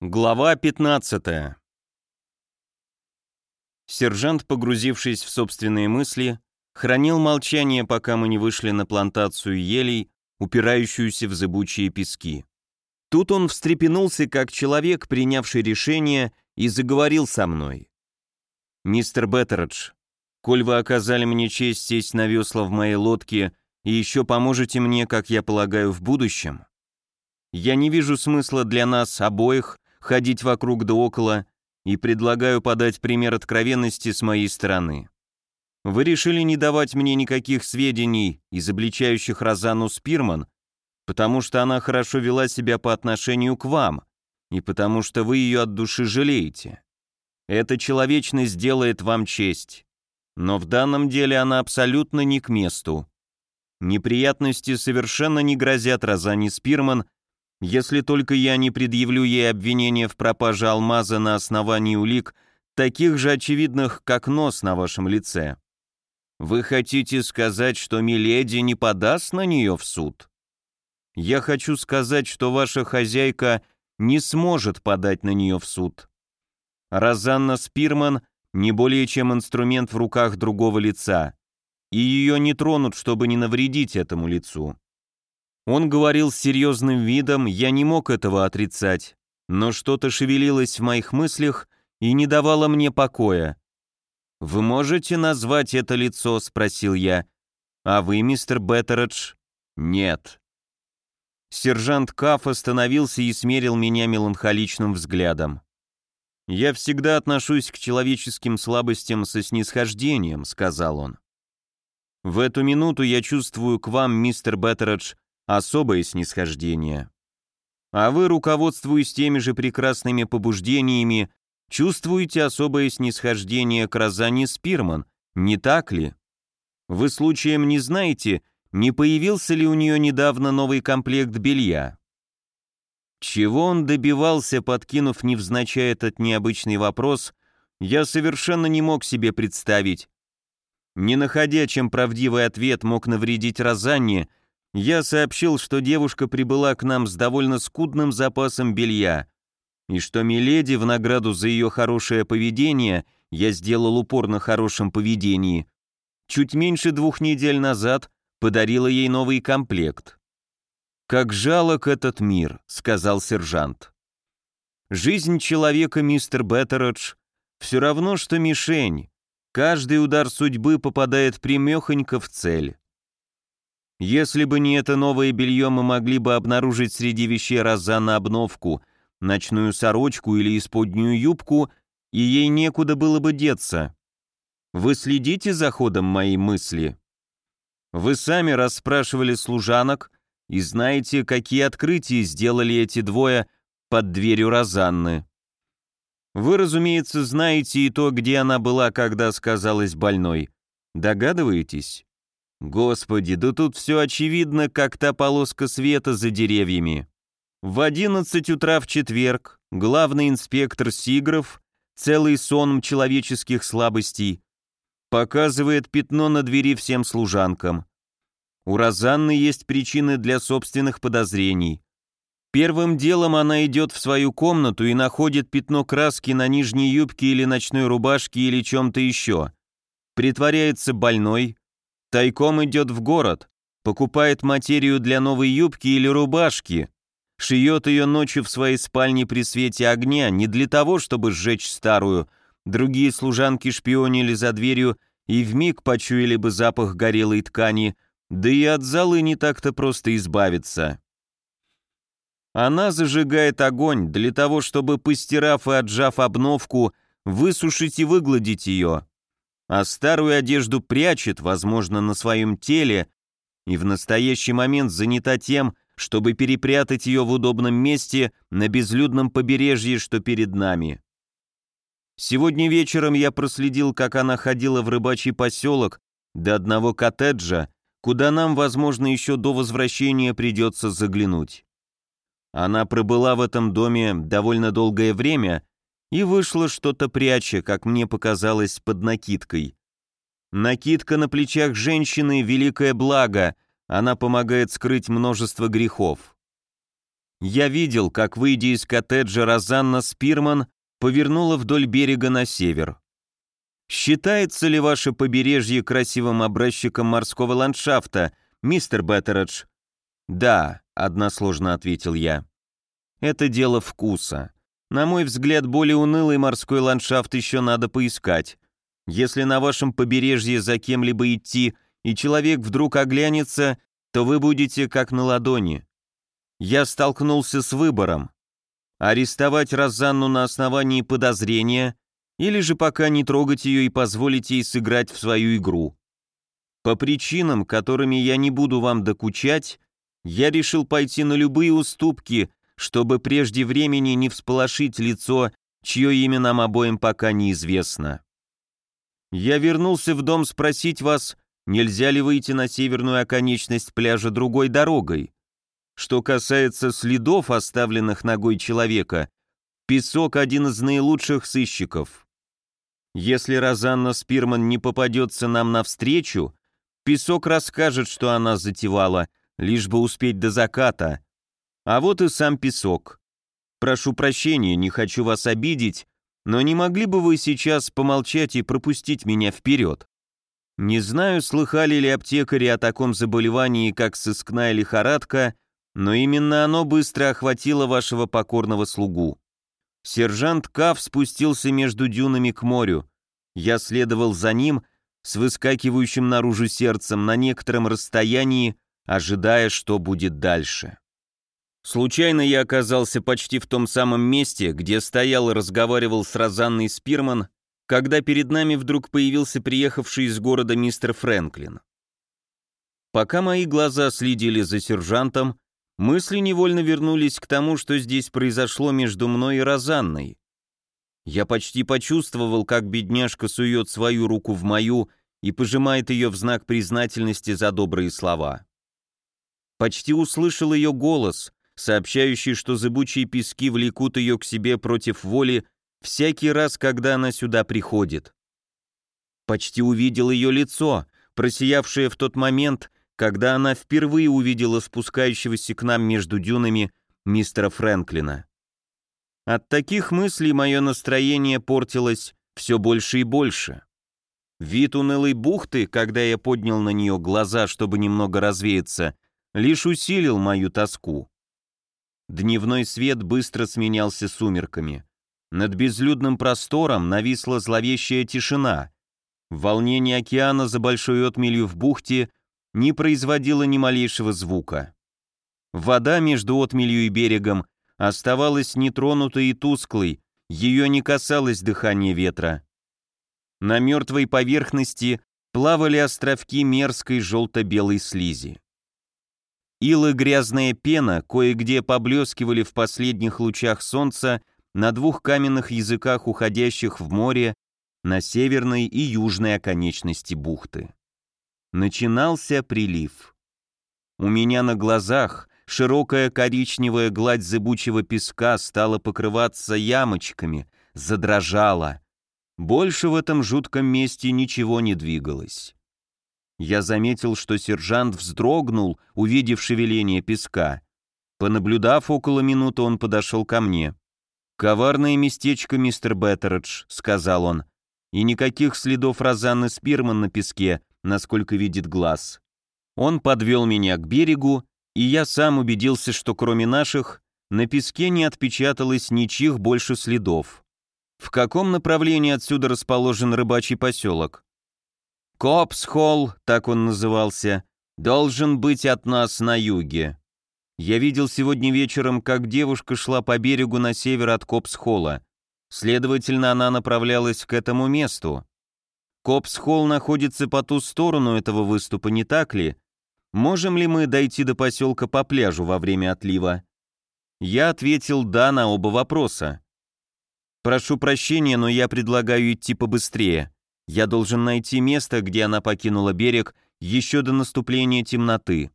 Глава 15 Сержант, погрузившись в собственные мысли, хранил молчание, пока мы не вышли на плантацию елей, упирающуюся в зыбучие пески. Тут он встрепенулся, как человек, принявший решение, и заговорил со мной. «Мистер Беттередж, коль вы оказали мне честь сесть на весла в моей лодке и еще поможете мне, как я полагаю, в будущем, я не вижу смысла для нас обоих ходить вокруг да около и предлагаю подать пример откровенности с моей стороны. Вы решили не давать мне никаких сведений, изобличающих Розану Спирман, потому что она хорошо вела себя по отношению к вам, и потому что вы ее от души жалеете. Эта человечность делает вам честь. Но в данном деле она абсолютно не к месту. Неприятности совершенно не грозят Розане Спирман, если только я не предъявлю ей обвинение в пропаже алмаза на основании улик, таких же очевидных, как нос на вашем лице. Вы хотите сказать, что Миледи не подаст на нее в суд? Я хочу сказать, что ваша хозяйка не сможет подать на нее в суд. Розанна Спирман не более чем инструмент в руках другого лица, и ее не тронут, чтобы не навредить этому лицу. Он говорил с серьезным видом, я не мог этого отрицать, но что-то шевелилось в моих мыслях и не давало мне покоя. «Вы можете назвать это лицо?» — спросил я. «А вы, мистер Беттередж?» «Нет». Сержант Каф остановился и смерил меня меланхоличным взглядом. «Я всегда отношусь к человеческим слабостям со снисхождением», — сказал он. «В эту минуту я чувствую к вам, мистер Беттередж, особое снисхождение. А вы, руководствуясь теми же прекрасными побуждениями, чувствуете особое снисхождение к Розане Спирман, не так ли? Вы случаем не знаете, не появился ли у нее недавно новый комплект белья? Чего он добивался, подкинув невзначай этот необычный вопрос, я совершенно не мог себе представить. Не находя, чем правдивый ответ мог навредить Розанне, я сообщил, что девушка прибыла к нам с довольно скудным запасом белья, и что Миледи в награду за ее хорошее поведение, я сделал упор на хорошем поведении, чуть меньше двух недель назад подарила ей новый комплект. «Как жалок этот мир», — сказал сержант. «Жизнь человека, мистер Беттередж, все равно, что мишень. Каждый удар судьбы попадает примехонько в цель. Если бы не это новое белье, мы могли бы обнаружить среди вещей раза на обновку, ночную сорочку или исподнюю юбку, и ей некуда было бы деться. Вы следите за ходом моей мысли? Вы сами расспрашивали служанок и знаете, какие открытия сделали эти двое под дверью Розанны. Вы, разумеется, знаете и то, где она была, когда сказалась больной. Догадываетесь? Господи, да тут все очевидно, как та полоска света за деревьями. В 11 утра в четверг главный инспектор Сигров, целый сон человеческих слабостей, показывает пятно на двери всем служанкам. У Розанны есть причины для собственных подозрений. Первым делом она идет в свою комнату и находит пятно краски на нижней юбке или ночной рубашке или чем-то еще. Притворяется больной, Тайком идет в город, покупает материю для новой юбки или рубашки, шьет ее ночью в своей спальне при свете огня, не для того, чтобы сжечь старую, другие служанки шпионили за дверью и вмиг почуяли бы запах горелой ткани, да и от залы не так-то просто избавиться. Она зажигает огонь для того, чтобы, постирав и отжав обновку, высушить и выгладить ее, а старую одежду прячет, возможно, на своем теле, и в настоящий момент занята тем, чтобы перепрятать ее в удобном месте на безлюдном побережье, что перед нами. Сегодня вечером я проследил, как она ходила в рыбачий поселок до одного коттеджа, куда нам, возможно, еще до возвращения придется заглянуть. Она пробыла в этом доме довольно долгое время и вышло что-то пряча, как мне показалось, под накидкой. Накидка на плечах женщины — великое благо, она помогает скрыть множество грехов. Я видел, как, выйдя из коттеджа, Розанна Спирман повернула вдоль берега на север. Считается ли ваше побережье красивым образчиком морского ландшафта, мистер Беттередж? Да, односложно ответил я. Это дело вкуса. На мой взгляд, более унылый морской ландшафт еще надо поискать. Если на вашем побережье за кем-либо идти, и человек вдруг оглянется, то вы будете как на ладони. Я столкнулся с выбором. Арестовать Розанну на основании подозрения или же пока не трогать ее и позволить ей сыграть в свою игру. По причинам, которыми я не буду вам докучать, я решил пойти на любые уступки, чтобы прежде времени не всполошить лицо, чье имя нам обоим пока неизвестно. Я вернулся в дом спросить вас, нельзя ли выйти на северную оконечность пляжа другой дорогой. Что касается следов, оставленных ногой человека, песок один из наилучших сыщиков. Если Розанна Спирман не попадется нам навстречу, песок расскажет, что она затевала, лишь бы успеть до заката. А вот и сам песок. Прошу прощения, не хочу вас обидеть, но не могли бы вы сейчас помолчать и пропустить меня вперед? Не знаю, слыхали ли аптекари о таком заболевании, как сыскная лихорадка, но именно оно быстро охватило вашего покорного слугу. Сержант Каф спустился между дюнами к морю. Я следовал за ним с выскакивающим наружу сердцем на некотором расстоянии, ожидая, что будет дальше. Случайно я оказался почти в том самом месте, где стоял и разговаривал с Розанной Спирман, когда перед нами вдруг появился приехавший из города мистер Фрэнклин. Пока мои глаза следили за сержантом, Мысли невольно вернулись к тому, что здесь произошло между мной и Розанной. Я почти почувствовал, как бедняжка сует свою руку в мою и пожимает ее в знак признательности за добрые слова. Почти услышал ее голос, сообщающий, что зыбучие пески влекут ее к себе против воли всякий раз, когда она сюда приходит. Почти увидел ее лицо, просиявшее в тот момент, когда она впервые увидела спускающегося к нам между дюнами мистера Фрэнклина. От таких мыслей мое настроение портилось все больше и больше. Вид унылой бухты, когда я поднял на нее глаза, чтобы немного развеяться, лишь усилил мою тоску. Дневной свет быстро сменялся сумерками. Над безлюдным простором нависла зловещая тишина. Волнение океана за большой отмелью в бухте не производила ни малейшего звука. Вода между отмелью и берегом оставалась нетронутой и тусклой, ее не касалось дыхания ветра. На мертвой поверхности плавали островки мерзкой желто-белой слизи. Ил и грязная пена кое-где поблескивали в последних лучах солнца на двух каменных языках, уходящих в море, на северной и южной оконечности бухты. Начинался прилив. У меня на глазах широкая коричневая гладь зыбучего песка стала покрываться ямочками, задрожала. Больше в этом жутком месте ничего не двигалось. Я заметил, что сержант вздрогнул, увидев шевеление песка. Понаблюдав около минуты, он подошел ко мне. «Коварное местечко, мистер Беттередж», — сказал он. «И никаких следов Розанны Спирман на песке, насколько видит глаз. Он подвел меня к берегу, и я сам убедился, что кроме наших, на песке не отпечаталось ничьих больше следов. В каком направлении отсюда расположен рыбачий поселок? Копс-холл, так он назывался, должен быть от нас на юге. Я видел сегодня вечером, как девушка шла по берегу на север от Копс-холла. Следовательно, она направлялась к этому месту. Копс-холл находится по ту сторону этого выступа, не так ли? Можем ли мы дойти до поселка по пляжу во время отлива? Я ответил «да» на оба вопроса. Прошу прощения, но я предлагаю идти побыстрее. Я должен найти место, где она покинула берег еще до наступления темноты.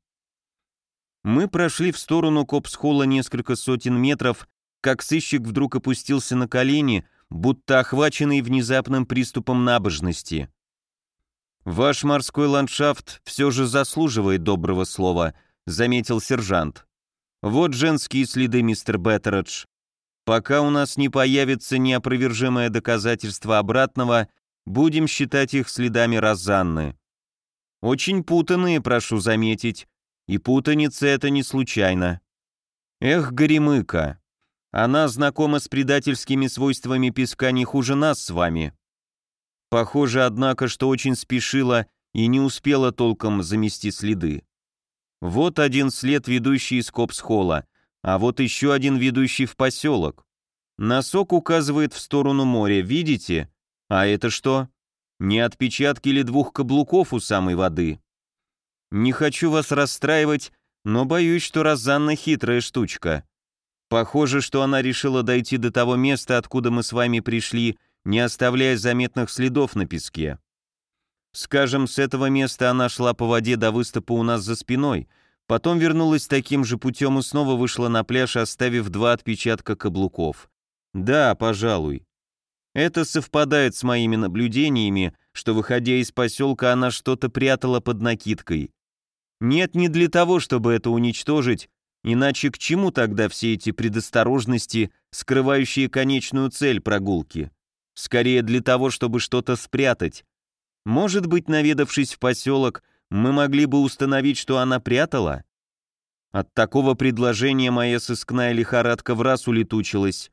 Мы прошли в сторону Копс-холла несколько сотен метров, как сыщик вдруг опустился на колени, будто охваченный внезапным приступом набожности. «Ваш морской ландшафт все же заслуживает доброго слова», — заметил сержант. Вот женские следы, мистер Беттередж. Пока у нас не появится неопровержимое доказательство обратного, будем считать их следами Розанны. Очень путанные, прошу заметить, и путаница это не случайно. Эх, Горемыка, она знакома с предательскими свойствами песка не хуже нас с вами. Похоже, однако, что очень спешила и не успела толком замести следы. Вот один след, ведущий из Копсхола, а вот еще один, ведущий в поселок. Носок указывает в сторону моря, видите? А это что? Не отпечатки ли двух каблуков у самой воды? Не хочу вас расстраивать, но боюсь, что Розанна хитрая штучка. Похоже, что она решила дойти до того места, откуда мы с вами пришли, не оставляя заметных следов на песке. Скажем, с этого места она шла по воде до выступа у нас за спиной, потом вернулась таким же путем и снова вышла на пляж, оставив два отпечатка каблуков. Да, пожалуй. Это совпадает с моими наблюдениями, что, выходя из поселка, она что-то прятала под накидкой. Нет, не для того, чтобы это уничтожить, иначе к чему тогда все эти предосторожности, скрывающие конечную цель прогулки? Скорее для того, чтобы что-то спрятать, может быть, наведавшись в поселок, мы могли бы установить, что она прятала? От такого предложения моя сыскная лихорадка в раз улетучилась.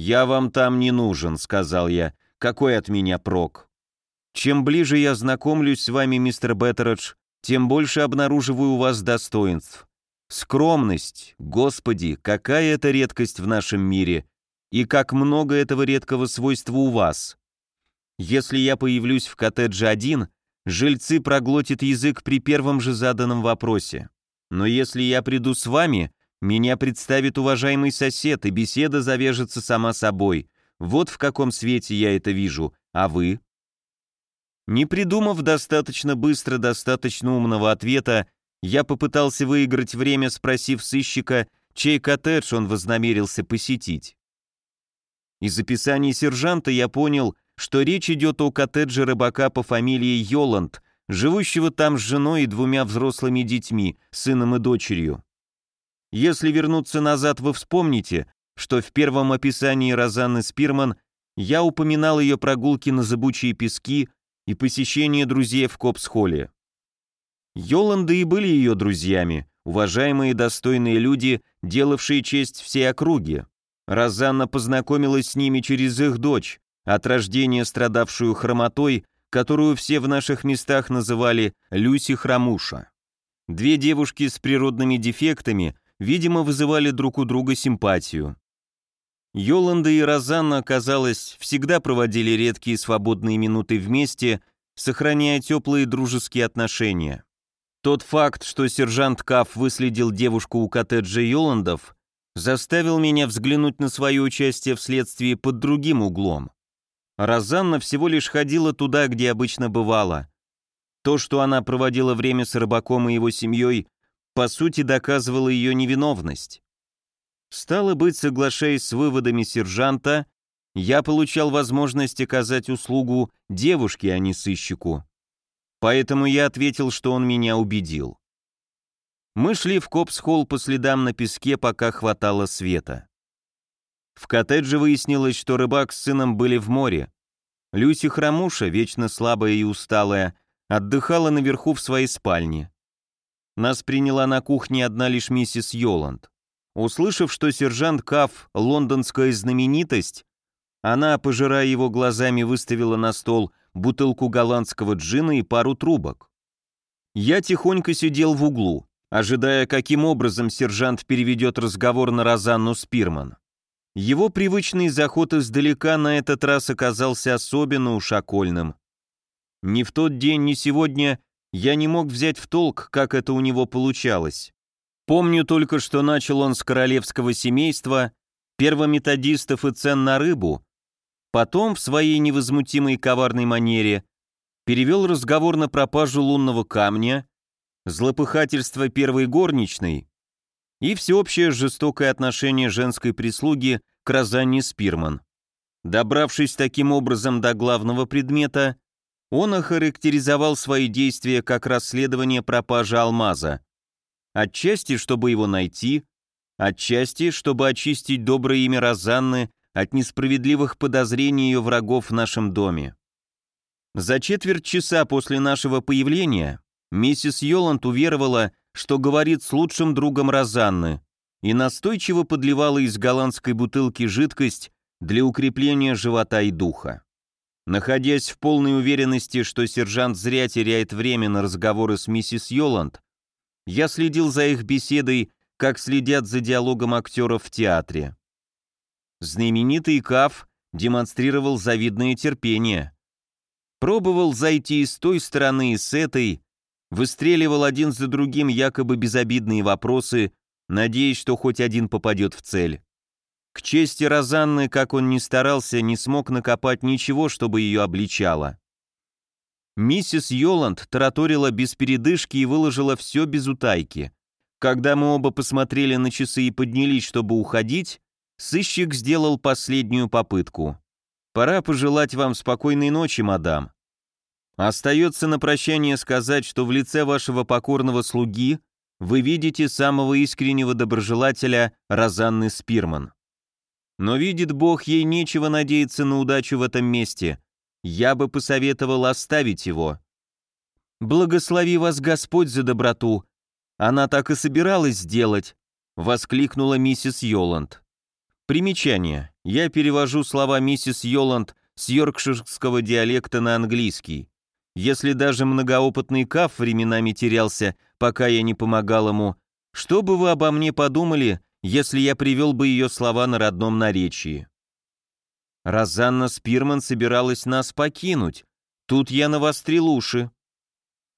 «Я вам там не нужен», — сказал я. «Какой от меня прок?» Чем ближе я знакомлюсь с вами, мистер Беттередж, тем больше обнаруживаю у вас достоинств. Скромность, господи, какая это редкость в нашем мире, и как много этого редкого свойства у вас. Если я появлюсь в коттедже один, жильцы проглотят язык при первом же заданном вопросе. Но если я приду с вами, меня представит уважаемый сосед, и беседа завяжется сама собой. Вот в каком свете я это вижу. А вы? Не придумав достаточно быстро достаточно умного ответа, я попытался выиграть время, спросив сыщика, чей коттедж он вознамерился посетить. Из описаний сержанта я понял, что речь идет о коттедже рыбака по фамилии Йоланд, живущего там с женой и двумя взрослыми детьми, сыном и дочерью. Если вернуться назад, вы вспомните, что в первом описании Розанны Спирман я упоминал ее прогулки на зыбучие пески и посещение друзей в Копсхолле. Йоланды и были ее друзьями, уважаемые и достойные люди, делавшие честь всей округе. Розанна познакомилась с ними через их дочь, от рождения страдавшую хромотой, которую все в наших местах называли Люси Хромуша. Две девушки с природными дефектами, видимо, вызывали друг у друга симпатию. Йоланда и Розанна, казалось, всегда проводили редкие свободные минуты вместе, сохраняя теплые дружеские отношения. Тот факт, что сержант Каф выследил девушку у коттеджа Йоландов, заставил меня взглянуть на свое участие в следствии под другим углом. Розанна всего лишь ходила туда, где обычно бывала. То, что она проводила время с рыбаком и его семьей, по сути доказывало ее невиновность. Стало быть, соглашаясь с выводами сержанта, я получал возможность оказать услугу девушке, а не сыщику. Поэтому я ответил, что он меня убедил. Мы шли в Копс-холл по следам на песке, пока хватало света. В коттедже выяснилось, что рыбак с сыном были в море. Люси Хромуша, вечно слабая и усталая, отдыхала наверху в своей спальне. Нас приняла на кухне одна лишь миссис Йоланд. Услышав, что сержант Каф — лондонская знаменитость, она, пожирая его глазами, выставила на стол бутылку голландского джина и пару трубок. Я тихонько сидел в углу, ожидая, каким образом сержант переведет разговор на Розанну Спирман. Его привычный заход издалека на этот раз оказался особенно уж окольным. Ни в тот день, ни сегодня я не мог взять в толк, как это у него получалось. Помню только, что начал он с королевского семейства, первометодистов и цен на рыбу, потом в своей невозмутимой коварной манере перевел разговор на пропажу лунного камня, злопыхательство первой горничной и всеобщее жестокое отношение женской прислуги к Розанне Спирман. Добравшись таким образом до главного предмета, он охарактеризовал свои действия как расследование пропажи алмаза. Отчасти, чтобы его найти, Отчасти, чтобы очистить доброе имя Розанны от несправедливых подозрений ее врагов в нашем доме. За четверть часа после нашего появления миссис Йоланд уверовала, что говорит с лучшим другом Розанны, и настойчиво подливала из голландской бутылки жидкость для укрепления живота и духа. Находясь в полной уверенности, что сержант зря теряет время на разговоры с миссис Йоланд, я следил за их беседой, как следят за диалогом актеров в театре. Знаменитый Каф демонстрировал завидное терпение. Пробовал зайти с той стороны и с этой, выстреливал один за другим якобы безобидные вопросы, надеясь, что хоть один попадет в цель. К чести Розанны, как он ни старался, не смог накопать ничего, чтобы ее обличало. Миссис Йоланд тараторила без передышки и выложила все без утайки. Когда мы оба посмотрели на часы и поднялись, чтобы уходить, сыщик сделал последнюю попытку. «Пора пожелать вам спокойной ночи, мадам. Остается на прощание сказать, что в лице вашего покорного слуги вы видите самого искреннего доброжелателя Розанны Спирман. Но видит Бог, ей нечего надеяться на удачу в этом месте. Я бы посоветовал оставить его. «Благослови вас Господь за доброту!» Она так и собиралась сделать, воскликнула миссис Йоланд. Примечание. Я перевожу слова миссис Йоланд с йоркширского диалекта на английский. Если даже многоопытный Каф временами терялся, пока я не помогал ему, что бы вы обо мне подумали, если я привел бы ее слова на родном наречии. Розанна Спирман собиралась нас покинуть. Тут я навострил уши.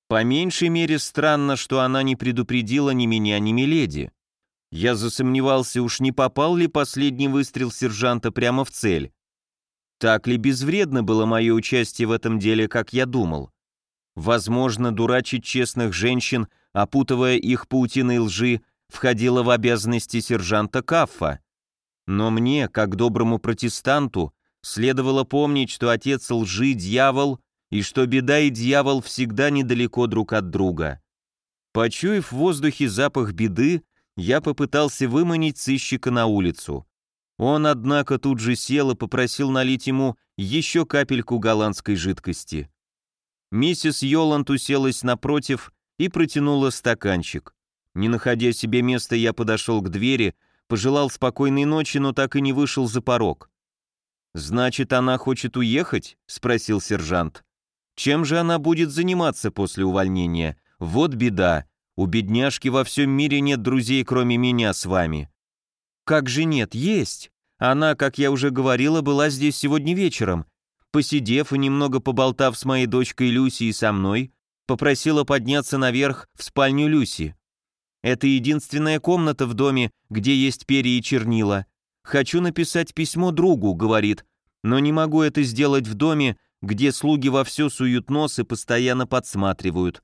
По меньшей мере странно, что она не предупредила ни меня, ни Миледи. Я засомневался, уж не попал ли последний выстрел сержанта прямо в цель. Так ли безвредно было мое участие в этом деле, как я думал? Возможно, дурачить честных женщин, опутывая их паутиной лжи, входило в обязанности сержанта Каффа. Но мне, как доброму протестанту, следовало помнить, что отец лжи – дьявол, и что беда и дьявол всегда недалеко друг от друга. Почуяв в воздухе запах беды, я попытался выманить сыщика на улицу. Он, однако, тут же сел и попросил налить ему еще капельку голландской жидкости. Миссис Йоланд уселась напротив и протянула стаканчик. Не находя себе места, я подошел к двери, пожелал спокойной ночи, но так и не вышел за порог. «Значит, она хочет уехать?» — спросил сержант. «Чем же она будет заниматься после увольнения? Вот беда. У бедняжки во всем мире нет друзей, кроме меня с вами». «Как же нет? Есть. Она, как я уже говорила, была здесь сегодня вечером. Посидев и немного поболтав с моей дочкой Люси и со мной, попросила подняться наверх в спальню Люси. Это единственная комната в доме, где есть перья и чернила. Хочу написать письмо другу, говорит, но не могу это сделать в доме, где слуги вовсю суют нос и постоянно подсматривают.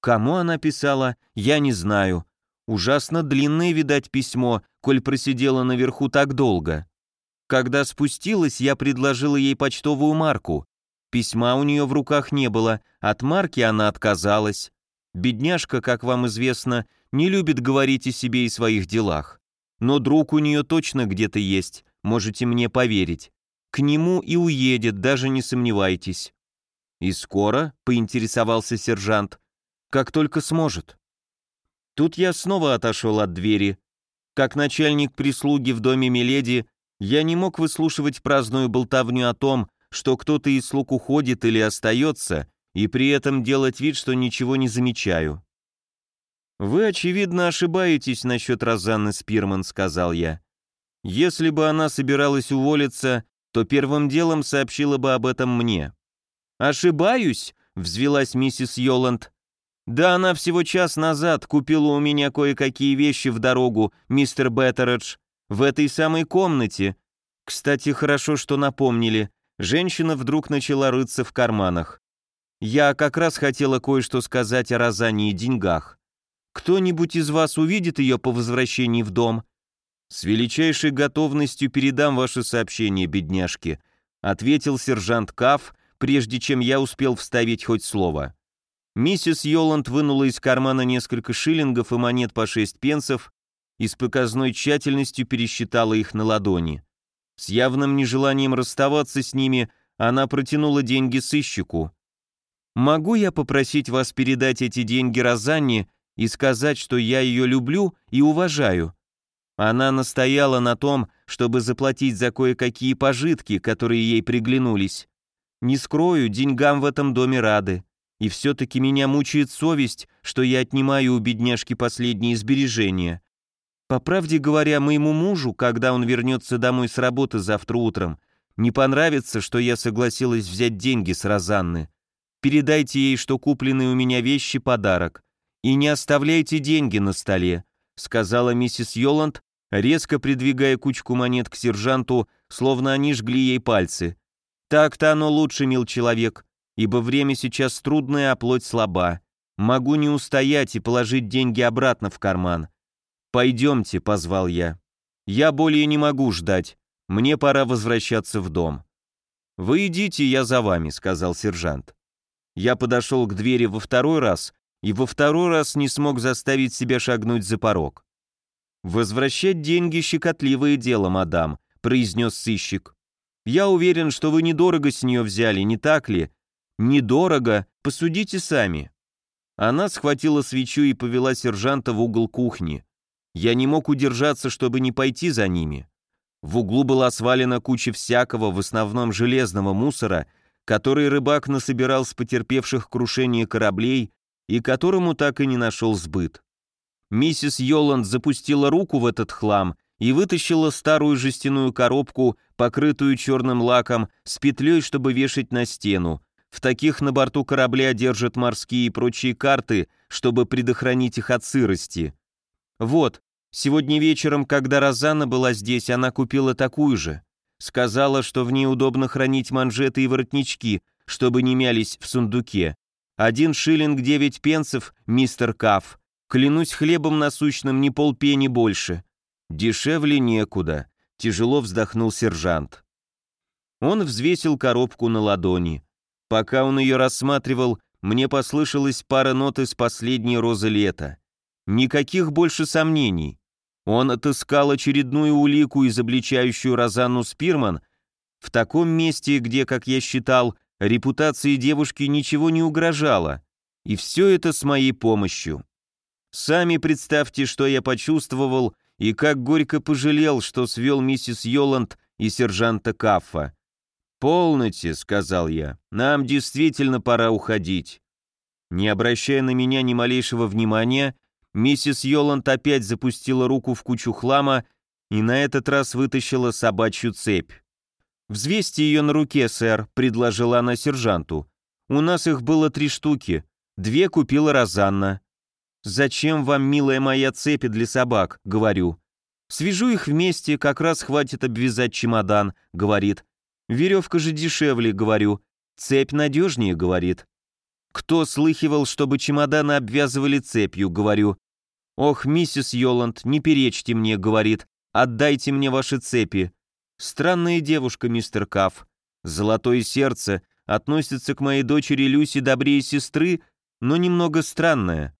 Кому она писала, я не знаю. Ужасно длинное, видать, письмо, коль просидела наверху так долго. Когда спустилась, я предложила ей почтовую марку. Письма у нее в руках не было, от марки она отказалась. Бедняжка, как вам известно, не любит говорить о себе и своих делах. Но друг у нее точно где-то есть, можете мне поверить. К нему и уедет, даже не сомневайтесь». «И скоро?» — поинтересовался сержант. «Как только сможет». Тут я снова отошел от двери. Как начальник прислуги в доме Миледи, я не мог выслушивать праздную болтовню о том, что кто-то из слуг уходит или остается, и при этом делать вид, что ничего не замечаю. «Вы, очевидно, ошибаетесь насчет Розанны Спирман», — сказал я. «Если бы она собиралась уволиться, то первым делом сообщила бы об этом мне». «Ошибаюсь?» — взвелась миссис Йоланд. «Да она всего час назад купила у меня кое-какие вещи в дорогу, мистер Беттередж, в этой самой комнате. Кстати, хорошо, что напомнили. Женщина вдруг начала рыться в карманах. Я как раз хотела кое-что сказать о Розане и деньгах. Кто-нибудь из вас увидит ее по возвращении в дом? С величайшей готовностью передам ваше сообщение, бедняжки, ответил сержант Каф, прежде чем я успел вставить хоть слово. Миссис Йоланд вынула из кармана несколько шиллингов и монет по шесть пенсов и с показной тщательностью пересчитала их на ладони. С явным нежеланием расставаться с ними, она протянула деньги сыщику. «Могу я попросить вас передать эти деньги Розанне и сказать, что я ее люблю и уважаю?» Она настояла на том, чтобы заплатить за кое-какие пожитки, которые ей приглянулись. Не скрою, деньгам в этом доме рады. И все-таки меня мучает совесть, что я отнимаю у бедняжки последние сбережения. По правде говоря, моему мужу, когда он вернется домой с работы завтра утром, не понравится, что я согласилась взять деньги с Розанны. Передайте ей, что купленные у меня вещи — подарок. И не оставляйте деньги на столе», — сказала миссис Йоланд, резко придвигая кучку монет к сержанту, словно они жгли ей пальцы. «Так-то оно лучше, мил человек ибо время сейчас трудное, а плоть слаба. Могу не устоять и положить деньги обратно в карман. «Пойдемте», — позвал я. «Я более не могу ждать. Мне пора возвращаться в дом». «Вы идите, я за вами», — сказал сержант. Я подошел к двери во второй раз и во второй раз не смог заставить себя шагнуть за порог. «Возвращать деньги — щекотливое дело, мадам», — произнес сыщик. «Я уверен, что вы недорого с нее взяли, не так ли? Недорого, посудите сами. Она схватила свечу и повела сержанта в угол кухни. Я не мог удержаться, чтобы не пойти за ними. В углу была свалена куча всякого, в основном железного мусора, который рыбак насобирал с потерпевших крушение кораблей и которому так и не нашел сбыт. Миссис Йоланд запустила руку в этот хлам и вытащила старую жестяную коробку, покрытую черным лаком, с петлей, чтобы вешать на стену, в таких на борту корабля держат морские и прочие карты, чтобы предохранить их от сырости. Вот, сегодня вечером, когда Розанна была здесь, она купила такую же. Сказала, что в ней удобно хранить манжеты и воротнички, чтобы не мялись в сундуке. Один шиллинг девять пенсов, мистер Каф. Клянусь хлебом насущным, не полпени больше. Дешевле некуда. Тяжело вздохнул сержант. Он взвесил коробку на ладони. Пока он ее рассматривал, мне послышалась пара нот из последней розы лета. Никаких больше сомнений. Он отыскал очередную улику, изобличающую Розанну Спирман, в таком месте, где, как я считал, репутации девушки ничего не угрожало. И все это с моей помощью. Сами представьте, что я почувствовал и как горько пожалел, что свел миссис Йоланд и сержанта Каффа. «Полноте», — сказал я, — «нам действительно пора уходить». Не обращая на меня ни малейшего внимания, миссис Йоланд опять запустила руку в кучу хлама и на этот раз вытащила собачью цепь. «Взвесьте ее на руке, сэр», — предложила она сержанту. «У нас их было три штуки. Две купила Розанна». «Зачем вам, милая моя, цепи для собак?» — говорю. «Свяжу их вместе, как раз хватит обвязать чемодан», — говорит. Веревка же дешевле, говорю. Цепь надежнее, говорит. Кто слыхивал, чтобы чемоданы обвязывали цепью, говорю. Ох, миссис Йоланд, не перечьте мне, говорит. Отдайте мне ваши цепи. Странная девушка, мистер Каф. Золотое сердце относится к моей дочери Люси добрее сестры, но немного странная.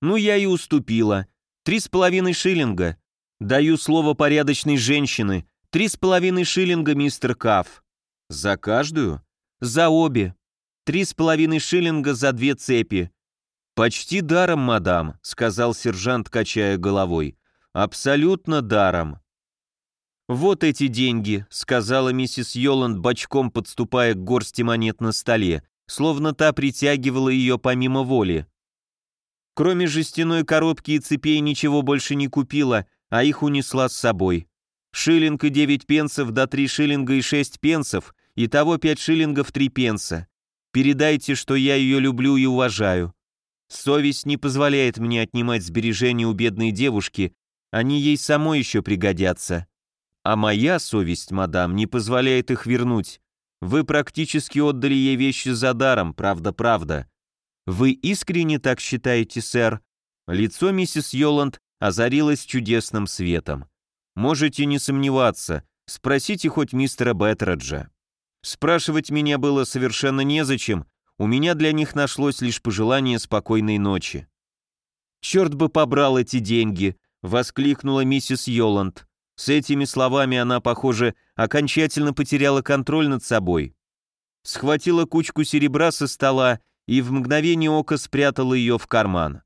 Ну, я и уступила. Три с половиной шиллинга. Даю слово порядочной женщины. Три с половиной шиллинга, мистер Каф. «За каждую?» «За обе. Три с половиной шиллинга за две цепи». «Почти даром, мадам», — сказал сержант, качая головой. «Абсолютно даром». «Вот эти деньги», — сказала миссис Йоланд, бочком подступая к горсти монет на столе, словно та притягивала ее помимо воли. Кроме жестяной коробки и цепей ничего больше не купила, а их унесла с собой. Шиллинг и девять пенсов до три шиллинга и шесть пенсов, Итого пять шиллингов три пенса. Передайте, что я ее люблю и уважаю. Совесть не позволяет мне отнимать сбережения у бедной девушки, они ей самой еще пригодятся. А моя совесть, мадам, не позволяет их вернуть. Вы практически отдали ей вещи за даром, правда-правда. Вы искренне так считаете, сэр? Лицо миссис Йоланд озарилось чудесным светом. Можете не сомневаться, спросите хоть мистера Беттраджа. Спрашивать меня было совершенно незачем, у меня для них нашлось лишь пожелание спокойной ночи. Черт бы побрал эти деньги, — воскликнула миссис Йоланд. С этими словами она, похоже, окончательно потеряла контроль над собой. Схватила кучку серебра со стола и в мгновение ока спрятала ее в карман.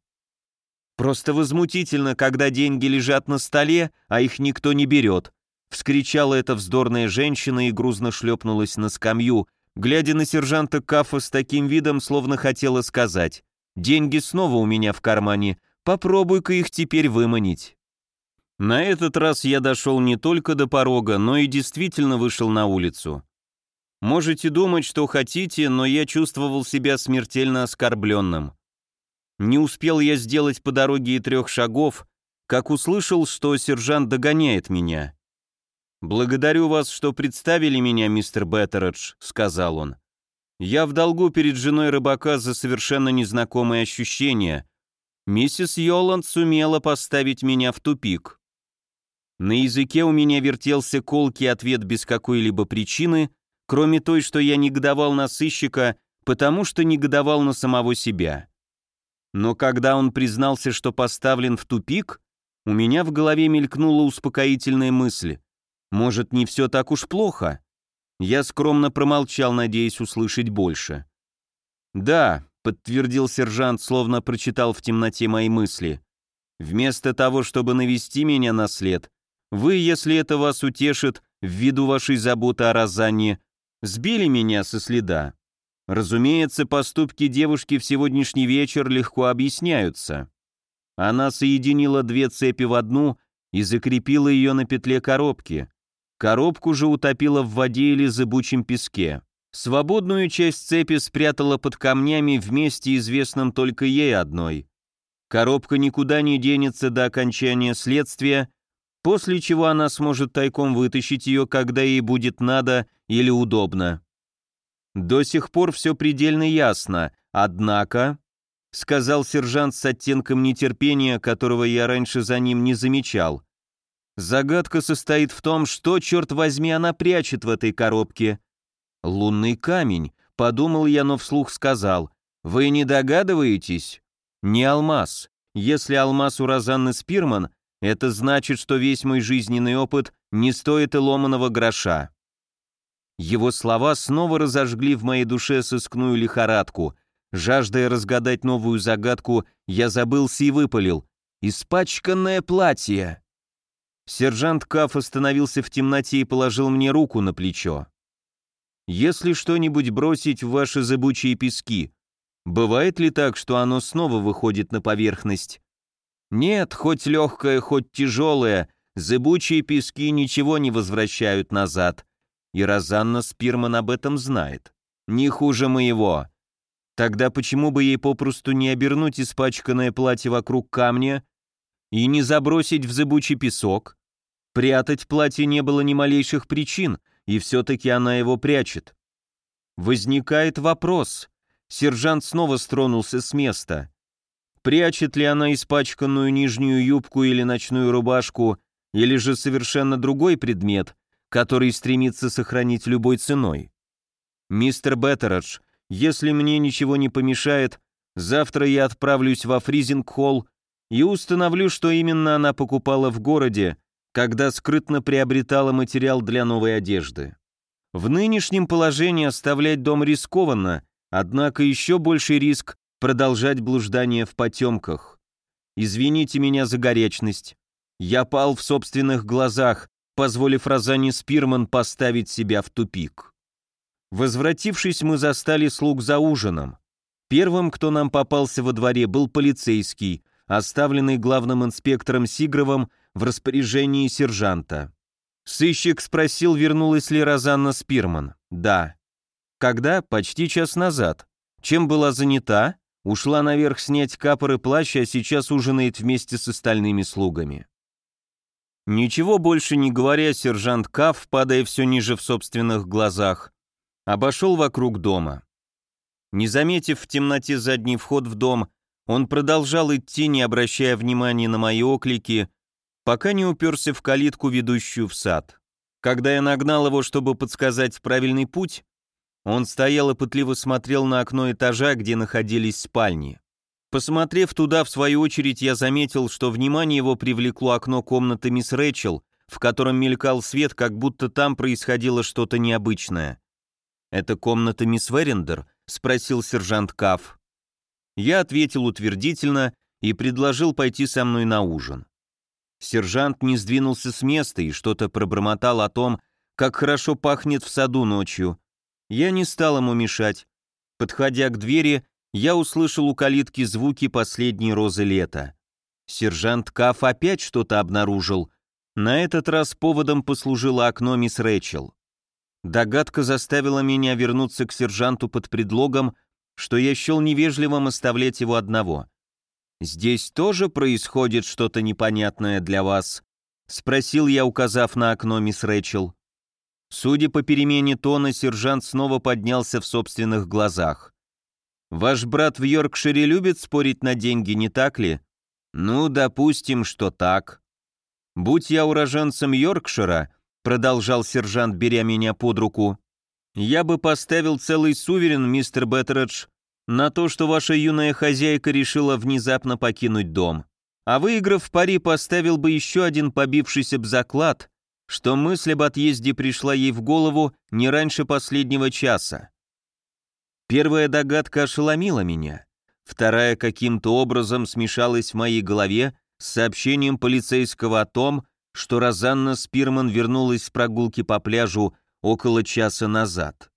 «Просто возмутительно, когда деньги лежат на столе, а их никто не берет», вскричала эта вздорная женщина и грузно шлепнулась на скамью, глядя на сержанта Кафа с таким видом, словно хотела сказать «Деньги снова у меня в кармане, попробуй-ка их теперь выманить». На этот раз я дошел не только до порога, но и действительно вышел на улицу. Можете думать, что хотите, но я чувствовал себя смертельно оскорбленным. Не успел я сделать по дороге и трех шагов, как услышал, что сержант догоняет меня. «Благодарю вас, что представили меня, мистер Беттередж», — сказал он. «Я в долгу перед женой рыбака за совершенно незнакомые ощущения. Миссис Йоланд сумела поставить меня в тупик». На языке у меня вертелся колкий ответ без какой-либо причины, кроме той, что я негодовал на сыщика, потому что негодовал на самого себя. Но когда он признался, что поставлен в тупик, у меня в голове мелькнула успокоительная мысль. Может, не все так уж плохо? Я скромно промолчал, надеясь услышать больше. «Да», — подтвердил сержант, словно прочитал в темноте мои мысли. «Вместо того, чтобы навести меня на след, вы, если это вас утешит, ввиду вашей заботы о Розанне, сбили меня со следа. Разумеется, поступки девушки в сегодняшний вечер легко объясняются. Она соединила две цепи в одну и закрепила ее на петле коробки. Коробку же утопила в воде или зыбучем песке. Свободную часть цепи спрятала под камнями в месте, известном только ей одной. Коробка никуда не денется до окончания следствия, после чего она сможет тайком вытащить ее, когда ей будет надо или удобно. До сих пор все предельно ясно, однако, сказал сержант с оттенком нетерпения, которого я раньше за ним не замечал. Загадка состоит в том, что, черт возьми, она прячет в этой коробке. Лунный камень, подумал я, но вслух сказал. Вы не догадываетесь? Не алмаз. Если алмаз у Розанны Спирман, это значит, что весь мой жизненный опыт не стоит и ломаного гроша. Его слова снова разожгли в моей душе сыскную лихорадку. Жаждая разгадать новую загадку, я забылся и выпалил. «Испачканное платье!» Сержант Каф остановился в темноте и положил мне руку на плечо. «Если что-нибудь бросить в ваши зыбучие пески, бывает ли так, что оно снова выходит на поверхность?» «Нет, хоть легкое, хоть тяжелое, зыбучие пески ничего не возвращают назад», и Розанна Спирман об этом знает. Не хуже моего. Тогда почему бы ей попросту не обернуть испачканное платье вокруг камня и не забросить в зыбучий песок? Прятать платье не было ни малейших причин, и все-таки она его прячет. Возникает вопрос. Сержант снова стронулся с места. Прячет ли она испачканную нижнюю юбку или ночную рубашку, или же совершенно другой предмет, который стремится сохранить любой ценой. Мистер Беттередж, если мне ничего не помешает, завтра я отправлюсь во Фризинг-холл и установлю, что именно она покупала в городе, когда скрытно приобретала материал для новой одежды. В нынешнем положении оставлять дом рискованно, однако еще больший риск продолжать блуждание в потемках. Извините меня за горячность. Я пал в собственных глазах, позволив Розане Спирман поставить себя в тупик. Возвратившись, мы застали слуг за ужином. Первым, кто нам попался во дворе, был полицейский, оставленный главным инспектором Сигровым в распоряжении сержанта. Сыщик спросил, вернулась ли Розанна Спирман. «Да». «Когда?» «Почти час назад». «Чем была занята?» «Ушла наверх снять капор и плащ, а сейчас ужинает вместе с остальными слугами». Ничего больше не говоря, сержант Каф, падая все ниже в собственных глазах, обошел вокруг дома. Не заметив в темноте задний вход в дом, он продолжал идти, не обращая внимания на мои оклики, пока не уперся в калитку, ведущую в сад. Когда я нагнал его, чтобы подсказать правильный путь, он стоял и пытливо смотрел на окно этажа, где находились спальни. Посмотрев туда, в свою очередь, я заметил, что внимание его привлекло окно комнаты мисс Рэчел, в котором мелькал свет, как будто там происходило что-то необычное. «Это комната мисс Верендер?» — спросил сержант Каф. Я ответил утвердительно и предложил пойти со мной на ужин. Сержант не сдвинулся с места и что-то пробормотал о том, как хорошо пахнет в саду ночью. Я не стал ему мешать. Подходя к двери, я услышал у калитки звуки последней розы лета. Сержант Каф опять что-то обнаружил. На этот раз поводом послужило окно мисс Рэчел. Догадка заставила меня вернуться к сержанту под предлогом, что я счел невежливым оставлять его одного. «Здесь тоже происходит что-то непонятное для вас?» — спросил я, указав на окно мисс Рэчел. Судя по перемене тона, сержант снова поднялся в собственных глазах. «Ваш брат в Йоркшире любит спорить на деньги, не так ли?» «Ну, допустим, что так». «Будь я уроженцем Йоркшира», — продолжал сержант, беря меня под руку, «я бы поставил целый суверен, мистер Беттередж, на то, что ваша юная хозяйка решила внезапно покинуть дом. А выиграв пари, поставил бы еще один побившийся б заклад, что мысль об отъезде пришла ей в голову не раньше последнего часа. Первая догадка ошеломила меня. Вторая каким-то образом смешалась в моей голове с сообщением полицейского о том, что Розанна Спирман вернулась с прогулки по пляжу около часа назад.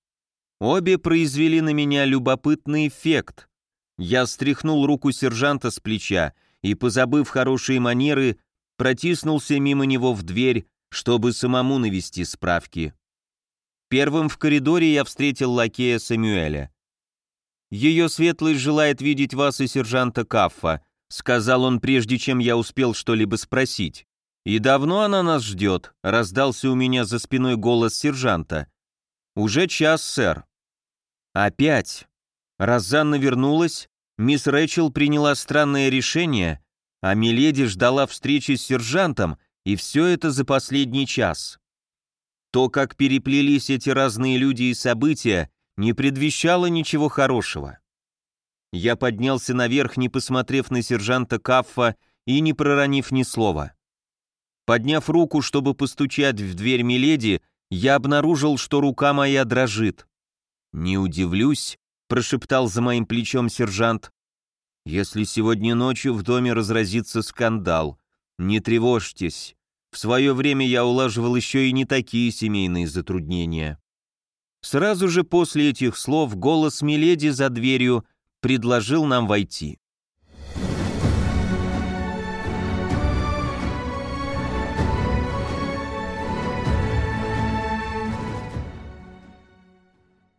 Обе произвели на меня любопытный эффект. Я стряхнул руку сержанта с плеча и, позабыв хорошие манеры, протиснулся мимо него в дверь, чтобы самому навести справки. Первым в коридоре я встретил лакея Самюэля. «Ее светлость желает видеть вас и сержанта Каффа», сказал он, прежде чем я успел что-либо спросить. «И давно она нас ждет?» — раздался у меня за спиной голос сержанта. «Уже час, сэр». «Опять?» Розанна вернулась, мисс Рэчел приняла странное решение, а Миледи ждала встречи с сержантом, и все это за последний час. То, как переплелись эти разные люди и события, не предвещало ничего хорошего. Я поднялся наверх, не посмотрев на сержанта Каффа и не проронив ни слова. Подняв руку, чтобы постучать в дверь Миледи, я обнаружил, что рука моя дрожит. «Не удивлюсь», — прошептал за моим плечом сержант, «если сегодня ночью в доме разразится скандал. Не тревожьтесь. В свое время я улаживал еще и не такие семейные затруднения». Сразу же после этих слов голос Миледи за дверью предложил нам войти.